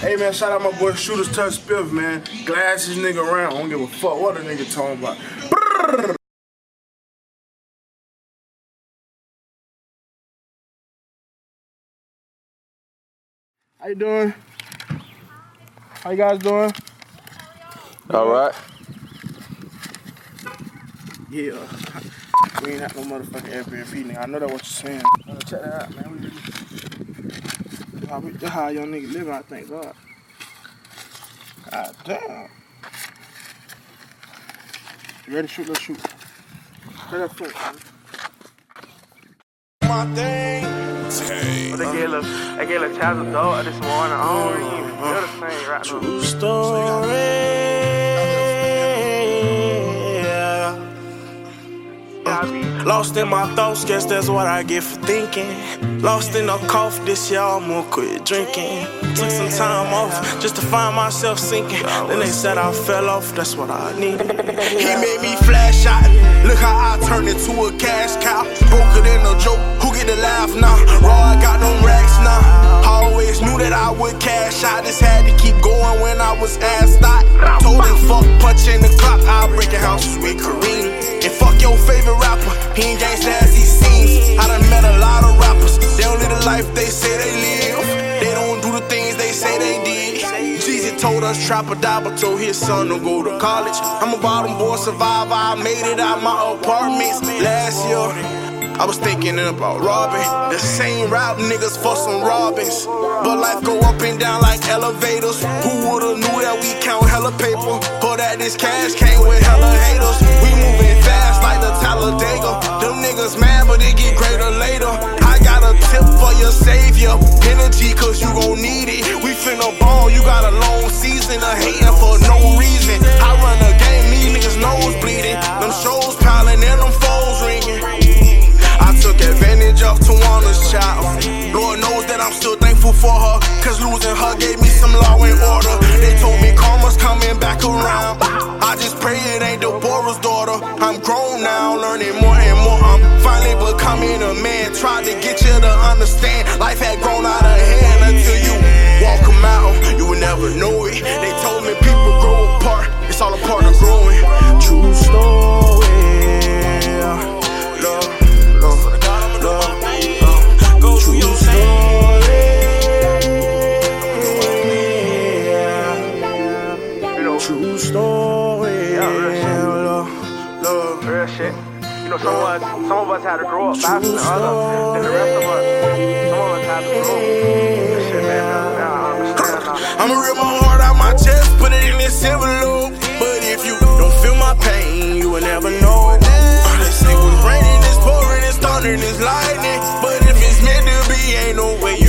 Hey man, shout out my boy Shooters Touch Spiff, man. Glass this nigga around. I don't give a fuck what a nigga talking about. Brrr. How you doing? How you guys doing? All right. Yeah. We ain't have no motherfucking Airbnb, nigga. I know that what you're saying. Uh, check that out, man. We really... How, we, that's how young nigga living, I thank God. God damn. You ready to shoot? Let's shoot. Play that foot, man. my thing. But they gave a, they gave a child a dog this morning. I don't even uh, feel the same right now. True story. Lost in my thoughts, guess that's what I get for thinking. Lost in a cough, this year I'm gonna quit drinking. Took some time off just to find myself sinking. Then they said I fell off, that's what I need. He made me flash out. Look how I turned into a cash cow. Broke it in a joke, who get the laugh now? Raw, I got them racks now. I always knew that I would cash out. Just had to keep going when I was asked out. Told Jeezy told us trap or die, told his son to go to college. I'm a bottom boy survivor, I made it out my apartments last year. I was thinking about robbing the same rap niggas for some robins. But life go up and down like elevators. Who would've knew that we count hella paper? Or that this cash came with hella haters? We moving fast like the Talladega. Them niggas mad, but they get greater later. I got a tip for your savior. Energy, cause you gon' need it. We finna season of hating for no reason. I run a game, these niggas nose bleeding. Them shows piling and them phones ringing. I took advantage of Tawana's child. Lord knows that I'm still thankful for her. Cause losing her gave me some law and order. They told me karma's coming back around. I just pray it ain't Deborah's daughter. I'm grown now, learning more and more. I'm finally becoming a man. Tried to get you to understand. Life had grown out of hand until you Real shit. You know, some of us, some of us had to grow up faster than others than the rest of us. Some of us had to grow. This shit, man. I'ma rip my heart out my chest, put it in this envelope. But if you don't feel my pain, you will never know. Honestly, was raining, it's pouring, it's thundering, it's lightning. But if it's meant to be, ain't no way you.